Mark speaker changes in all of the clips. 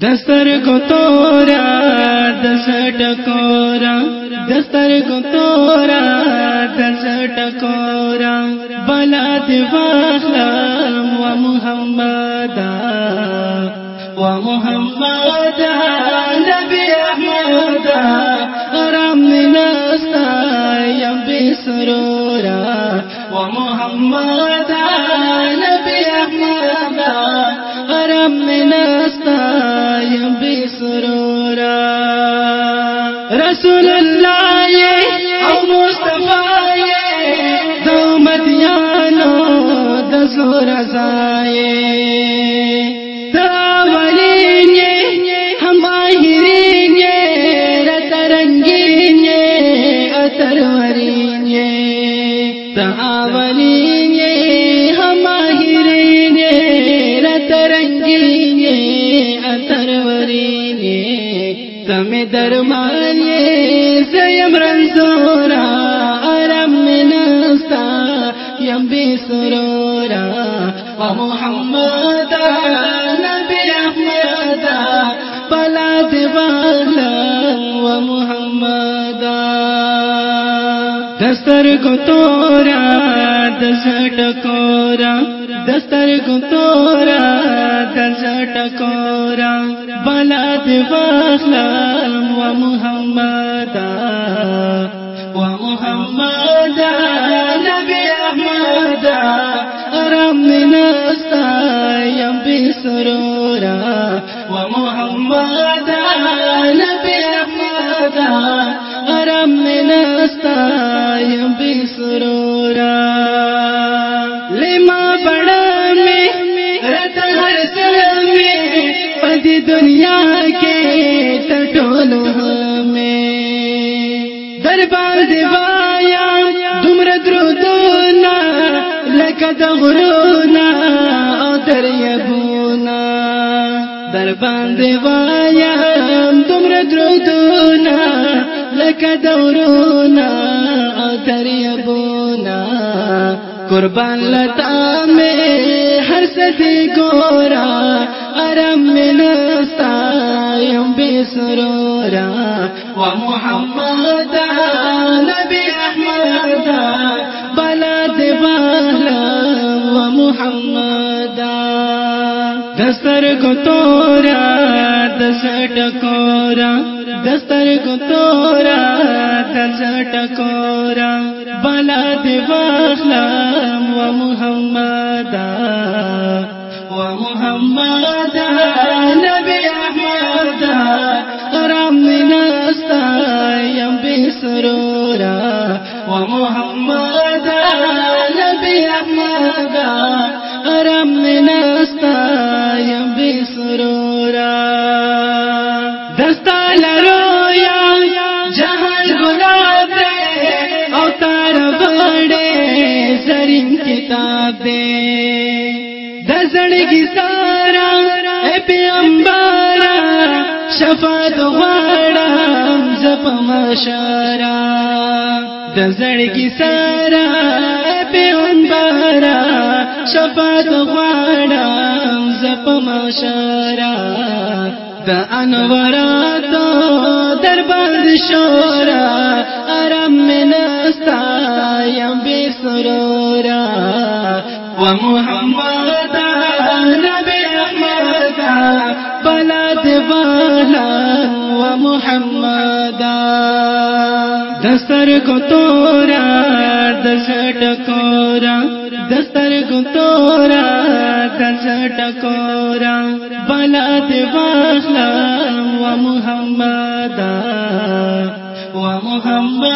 Speaker 1: دستر کو تورا دس ٹکورا، دستر کو تورا دس ٹکورا۔ بلا دیوالم و محمد و محمد، نبی احمد رم نستا یم بسرورا و محمد، نبی احمد نستا یم بسرورا رسول اللہ یہ او مصطفیٰ یہ دو مدیانو دسو رضائے یہ ہم آہرین یہ رترنگین یہ اترورین یہ۔ تم درمان یہ سیم رنزورا ارم نستا یم بسرورا و محمد دستر کو تورا دس ٹکورا، دستر کو تورا دس ٹکورا۔ بلا دیوالا و محمد و محمد، نبی احمد رم نستا یم بسرورا و محمد، نبی احمد رم نستا بسرورا لما بڑا میں رت ہر میں دنیا کے ٹٹولو میں۔ دربار دیوایا دمر درودونا لکد غرونا او دریبونا دربار دیوایا دمر درودونا لکد غرونا۔ او دریبونا قربان لتا میں ہر سدی گورا، ارم میں نستا، یم بے سرورا۔ و محمد، نبی احمد، بلا دیوالا و محمد، دستر کو تورا ٹکورا، دستر کو دس ٹکورا، بلا دیوالا و محمد و محمد نبی احمد رم نستا یم بسرورا و محمد نبی احمد رم نستا یم بسرورا زرین کتاب دے دزڑ کی سارا اے پیمبارا شفاعت غاڑا زپ مشارا دزڑ کی سارا اے پیمبارا شفاعت غاڑا زپ مشارا د انوراتو در باندې شورا ارم منستا يم بي سرورا. ومحمد نبي احمد بلاد بالا ومحمد دستر کو تورا دسټ دستر کو تورا کورا ٹکورا۔ بلا دیوالا و محمد و محمد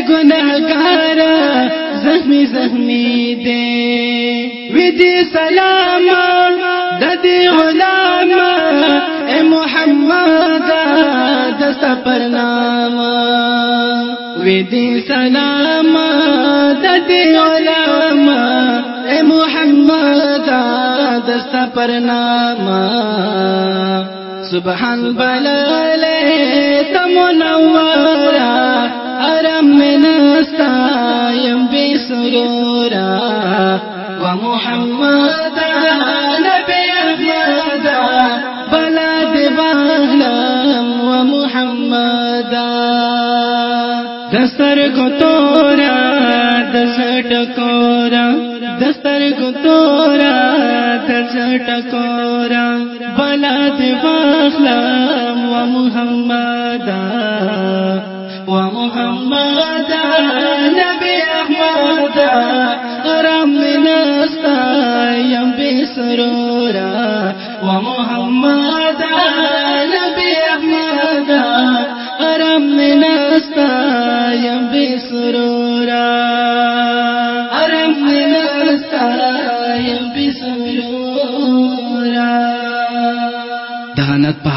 Speaker 1: دے گناہگارا زخمی زخمی دے۔ ودی سلام ددی غلام اے محمد دست پر نام ودی سلام ددی علماء اے محمد دستا پر نام سبحان بلالے تم نورا حرم نستایم بی سرورا و محمد نبی احمد بلا دیوانا و محمد دستر کو تورا دزٹ کورا دستر کو تورا دزٹ کورا بلا دیوانا و محمد ومحمد نبي أحمد. غرام نستا يم بسرورا. ومحمد نبي أحمد. غرام نستا بسرورا.
Speaker 2: رهانت په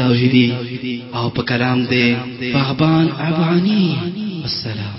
Speaker 2: توحیدی او په کلام دی بهبان افغانی السلام.